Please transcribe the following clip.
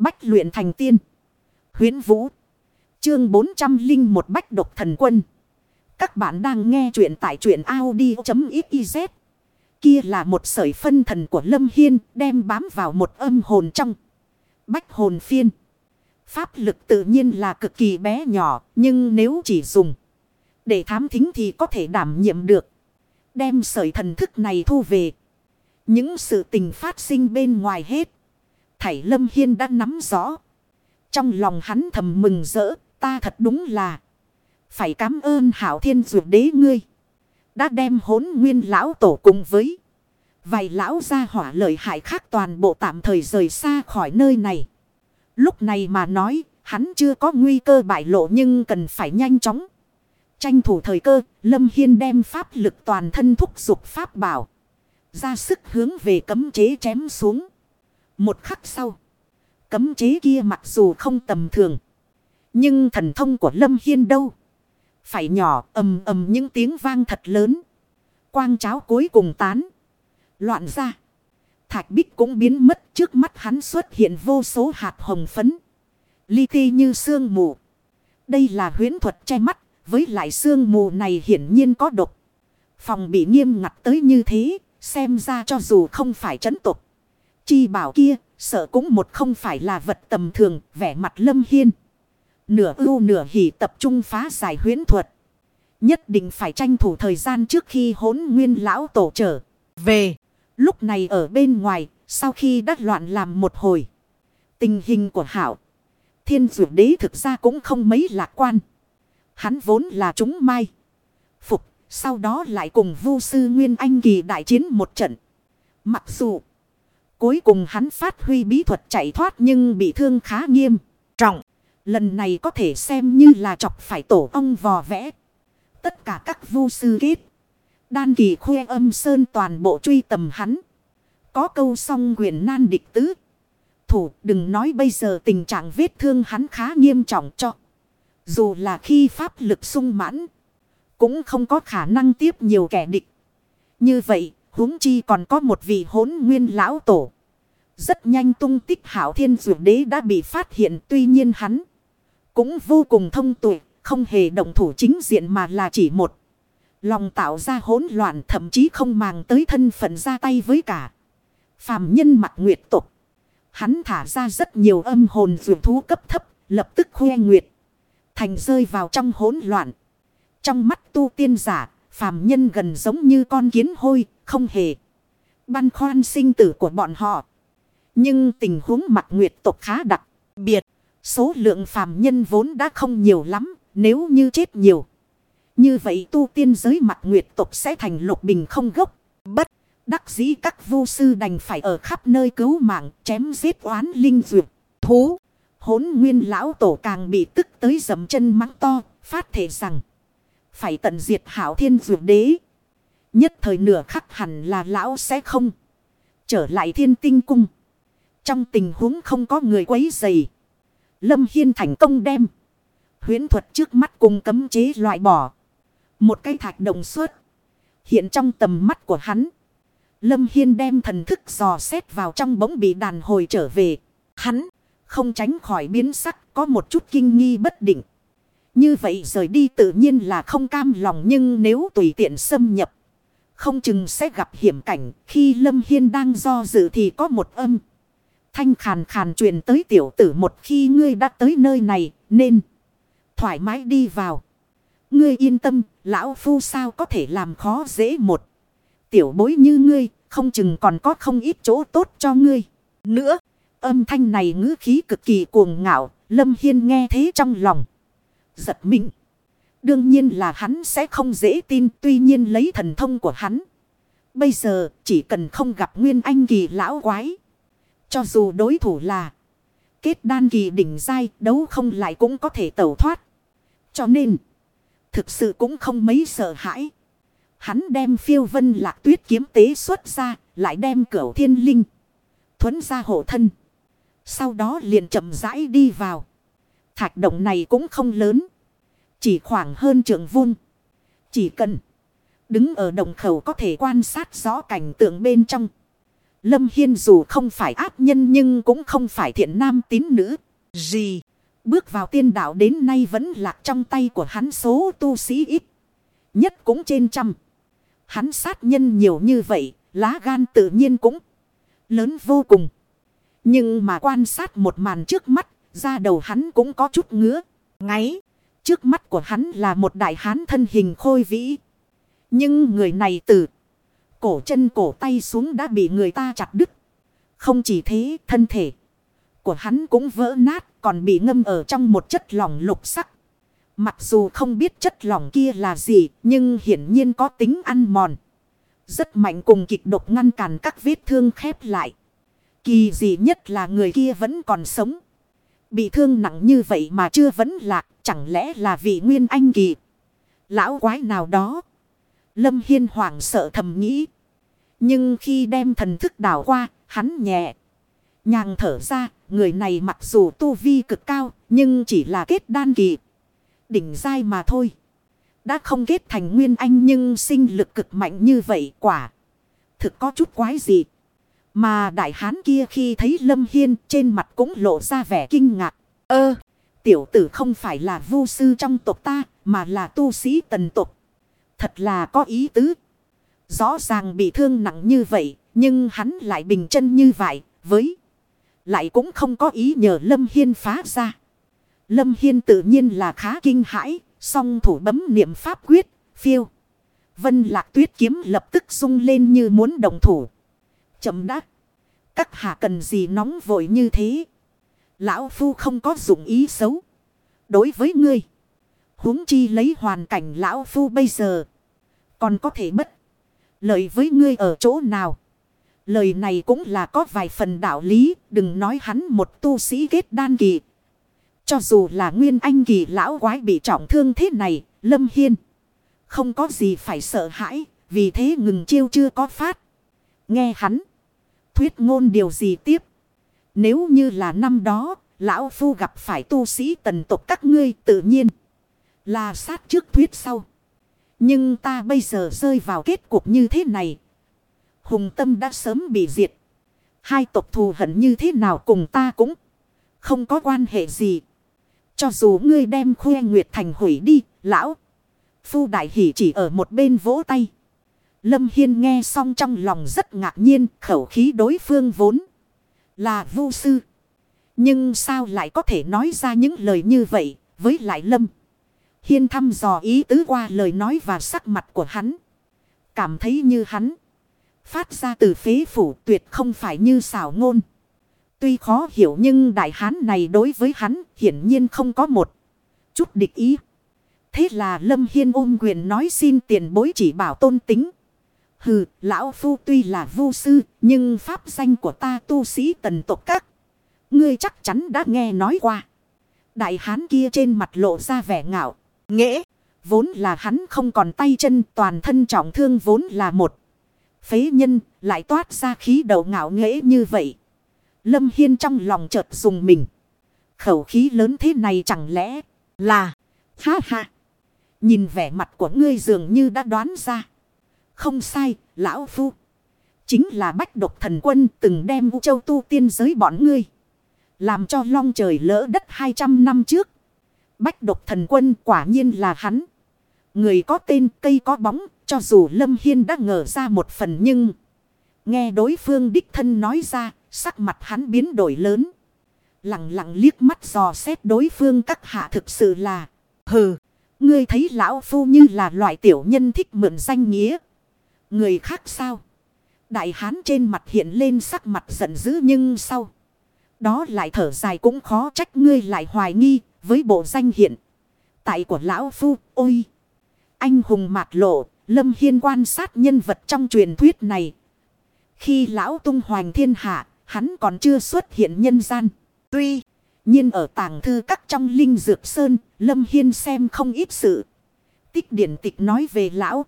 Bách luyện thành tiên. Huyến Vũ. Chương 401 Bách độc thần quân. Các bạn đang nghe truyện tại truyện Audi.xyz. Kia là một sợi phân thần của Lâm Hiên đem bám vào một âm hồn trong. Bách hồn phiên. Pháp lực tự nhiên là cực kỳ bé nhỏ, nhưng nếu chỉ dùng, để thám thính thì có thể đảm nhiệm được. Đem sợi thần thức này thu về. Những sự tình phát sinh bên ngoài hết. Thảy Lâm Hiên đã nắm rõ. Trong lòng hắn thầm mừng rỡ. Ta thật đúng là. Phải cảm ơn hảo thiên dược đế ngươi. Đã đem hốn nguyên lão tổ cùng với. Vài lão gia hỏa lợi hại khác toàn bộ tạm thời rời xa khỏi nơi này. Lúc này mà nói, hắn chưa có nguy cơ bại lộ nhưng cần phải nhanh chóng. Tranh thủ thời cơ, Lâm Hiên đem pháp lực toàn thân thúc dục pháp bảo. Ra sức hướng về cấm chế chém xuống. Một khắc sau. Cấm chế kia mặc dù không tầm thường. Nhưng thần thông của Lâm Hiên đâu. Phải nhỏ, ầm ầm những tiếng vang thật lớn. Quang cháo cuối cùng tán. Loạn ra. Thạch bích cũng biến mất, trước mắt hắn xuất hiện vô số hạt hồng phấn. Li ti như sương mù. Đây là huyến thuật che mắt. Với lại sương mù này hiển nhiên có độc. Phòng bị nghiêm ngặt tới như thế. Xem ra cho dù không phải chấn tục. Chi bảo kia, sợ cũng một không phải là vật tầm thường, vẻ mặt lâm hiên. Nửa ưu nửa hỉ tập trung phá giải huyến thuật. Nhất định phải tranh thủ thời gian trước khi hốn nguyên lão tổ trở về. Lúc này ở bên ngoài, sau khi đắt loạn làm một hồi. Tình hình của hảo. Thiên dụ đế thực ra cũng không mấy lạc quan. Hắn vốn là chúng mai. Phục sau đó lại cùng vu sư Nguyên Anh Kỳ đại chiến một trận. Mặc dù cuối cùng hắn phát huy bí thuật chạy thoát nhưng bị thương khá nghiêm trọng. Lần này có thể xem như là chọc phải tổ ông vò vẽ. Tất cả các vu sư kết. Đan kỳ khoe âm sơn toàn bộ truy tầm hắn. Có câu song quyền nan địch tứ. Thủ đừng nói bây giờ tình trạng vết thương hắn khá nghiêm trọng cho. Dù là khi pháp lực sung mãn cũng không có khả năng tiếp nhiều kẻ địch. Như vậy, huống chi còn có một vị hốn nguyên lão tổ. Rất nhanh tung tích hảo thiên dụ đế đã bị phát hiện tuy nhiên hắn. Cũng vô cùng thông tuệ, không hề động thủ chính diện mà là chỉ một. Lòng tạo ra hỗn loạn thậm chí không màng tới thân phận ra tay với cả. Phàm nhân mặt nguyệt tục. Hắn thả ra rất nhiều âm hồn dụ thú cấp thấp, lập tức khoe nguyệt. Thành rơi vào trong hỗn loạn. Trong mắt tu tiên giả, phàm nhân gần giống như con kiến hôi, không hề. Băn khoăn sinh tử của bọn họ. Nhưng tình huống mặt nguyệt tộc khá đặc biệt. Số lượng phàm nhân vốn đã không nhiều lắm, nếu như chết nhiều. Như vậy tu tiên giới mặt nguyệt tộc sẽ thành lục bình không gốc. Bất đắc dĩ các vô sư đành phải ở khắp nơi cứu mạng, chém giết oán linh duyệt, thú. Hốn nguyên lão tổ càng bị tức tới dầm chân mắng to, phát thể rằng. Phải tận diệt hảo thiên dụ đế. Nhất thời nửa khắc hẳn là lão sẽ không. Trở lại thiên tinh cung. Trong tình huống không có người quấy dày. Lâm Hiên thành công đem. Huyến thuật trước mắt cùng cấm chế loại bỏ. Một cái thạch đồng suốt. Hiện trong tầm mắt của hắn. Lâm Hiên đem thần thức dò xét vào trong bóng bị đàn hồi trở về. Hắn không tránh khỏi biến sắc, có một chút kinh nghi bất định. Như vậy rời đi tự nhiên là không cam lòng nhưng nếu tùy tiện xâm nhập. Không chừng sẽ gặp hiểm cảnh khi Lâm Hiên đang do dự thì có một âm. Thanh khàn khàn truyền tới tiểu tử một khi ngươi đã tới nơi này nên thoải mái đi vào. Ngươi yên tâm, lão phu sao có thể làm khó dễ một. Tiểu bối như ngươi, không chừng còn có không ít chỗ tốt cho ngươi. Nữa, âm thanh này ngữ khí cực kỳ cuồng ngạo, Lâm Hiên nghe thế trong lòng giật mình. Đương nhiên là hắn sẽ không dễ tin, tuy nhiên lấy thần thông của hắn. Bây giờ, chỉ cần không gặp nguyên anh kỳ lão quái. Cho dù đối thủ là kết đan kỳ đỉnh dai đấu không lại cũng có thể tẩu thoát. Cho nên, thực sự cũng không mấy sợ hãi. Hắn đem phiêu vân lạc tuyết kiếm tế xuất ra, lại đem cửu thiên linh. Thuấn ra hộ thân. Sau đó liền chậm rãi đi vào. Thạch động này cũng không lớn. Chỉ khoảng hơn trượng vuông. Chỉ cần đứng ở đồng khẩu có thể quan sát rõ cảnh tượng bên trong. Lâm Hiên dù không phải ác nhân nhưng cũng không phải thiện nam tín nữ. Gì? Bước vào tiên đạo đến nay vẫn lạc trong tay của hắn số tu sĩ ít. Nhất cũng trên trăm. Hắn sát nhân nhiều như vậy, lá gan tự nhiên cũng lớn vô cùng. Nhưng mà quan sát một màn trước mắt, ra đầu hắn cũng có chút ngứa, ngáy. Trước mắt của hắn là một đại hán thân hình khôi vĩ. Nhưng người này từ cổ chân cổ tay xuống đã bị người ta chặt đứt. Không chỉ thế, thân thể của hắn cũng vỡ nát, còn bị ngâm ở trong một chất lỏng lục sắc. Mặc dù không biết chất lỏng kia là gì, nhưng hiển nhiên có tính ăn mòn. Rất mạnh cùng kịch độc ngăn cản các vết thương khép lại. Kỳ dị nhất là người kia vẫn còn sống. Bị thương nặng như vậy mà chưa vẫn lạc, chẳng lẽ là vị nguyên anh kỳ. Lão quái nào đó. Lâm Hiên hoảng sợ thầm nghĩ. Nhưng khi đem thần thức đảo qua, hắn nhẹ. Nhàng thở ra, người này mặc dù tu vi cực cao, nhưng chỉ là kết đan kỳ. Đỉnh dai mà thôi. Đã không kết thành nguyên anh nhưng sinh lực cực mạnh như vậy quả. Thực có chút quái gì. Mà đại hán kia khi thấy Lâm Hiên trên mặt cũng lộ ra vẻ kinh ngạc. Ơ, tiểu tử không phải là vu sư trong tộc ta, mà là tu sĩ tần tộc. Thật là có ý tứ. Rõ ràng bị thương nặng như vậy, nhưng hắn lại bình chân như vậy, với. Lại cũng không có ý nhờ Lâm Hiên phá ra. Lâm Hiên tự nhiên là khá kinh hãi, song thủ bấm niệm pháp quyết, phiêu. Vân lạc tuyết kiếm lập tức sung lên như muốn đồng thủ. Chậm đã, Các hạ cần gì nóng vội như thế. Lão Phu không có dụng ý xấu. Đối với ngươi. huống chi lấy hoàn cảnh Lão Phu bây giờ. Còn có thể mất. Lợi với ngươi ở chỗ nào. Lời này cũng là có vài phần đạo lý. Đừng nói hắn một tu sĩ kết đan kỳ. Cho dù là nguyên anh kỳ lão quái bị trọng thương thế này. Lâm Hiên. Không có gì phải sợ hãi. Vì thế ngừng chiêu chưa có phát. Nghe hắn. Thuyết ngôn điều gì tiếp. Nếu như là năm đó. Lão Phu gặp phải tu sĩ tần tộc các ngươi tự nhiên. Là sát trước thuyết sau. Nhưng ta bây giờ rơi vào kết cục như thế này. Hùng tâm đã sớm bị diệt. Hai tộc thù hận như thế nào cùng ta cũng không có quan hệ gì. Cho dù ngươi đem khuê nguyệt thành hủy đi, lão. Phu đại hỷ chỉ ở một bên vỗ tay. Lâm Hiên nghe xong trong lòng rất ngạc nhiên, khẩu khí đối phương vốn là vô sư. Nhưng sao lại có thể nói ra những lời như vậy với lại Lâm. Hiên thăm dò ý tứ qua lời nói và sắc mặt của hắn. Cảm thấy như hắn. Phát ra từ phế phủ tuyệt không phải như xảo ngôn. Tuy khó hiểu nhưng đại hán này đối với hắn hiển nhiên không có một chút địch ý. Thế là Lâm Hiên ôm quyền nói xin tiền bối chỉ bảo tôn tính. Hừ, lão phu tuy là vu sư, nhưng pháp danh của ta tu sĩ tần tộc các. Ngươi chắc chắn đã nghe nói qua. Đại hán kia trên mặt lộ ra vẻ ngạo, nghễ. Vốn là hắn không còn tay chân toàn thân trọng thương vốn là một. Phế nhân lại toát ra khí đầu ngạo nghễ như vậy. Lâm Hiên trong lòng chợt dùng mình. Khẩu khí lớn thế này chẳng lẽ là... Ha ha! Nhìn vẻ mặt của ngươi dường như đã đoán ra. Không sai, lão phu. Chính là bách độc thần quân từng đem U Châu tu tiên giới bọn ngươi. Làm cho long trời lỡ đất 200 năm trước. Bách độc thần quân quả nhiên là hắn. Người có tên cây có bóng, cho dù Lâm Hiên đã ngờ ra một phần nhưng... Nghe đối phương đích thân nói ra, sắc mặt hắn biến đổi lớn. Lặng lặng liếc mắt dò xét đối phương các hạ thực sự là... Hừ, ngươi thấy lão phu như là loại tiểu nhân thích mượn danh nghĩa. Người khác sao? Đại hán trên mặt hiện lên sắc mặt giận dữ nhưng sau. Đó lại thở dài cũng khó trách ngươi lại hoài nghi với bộ danh hiện. Tại của lão phu, ôi! Anh hùng mạc lộ, lâm hiên quan sát nhân vật trong truyền thuyết này. Khi lão tung hoành thiên hạ, hắn còn chưa xuất hiện nhân gian. Tuy nhiên ở tàng thư các trong linh dược sơn, lâm hiên xem không ít sự. Tích điển tịch nói về lão.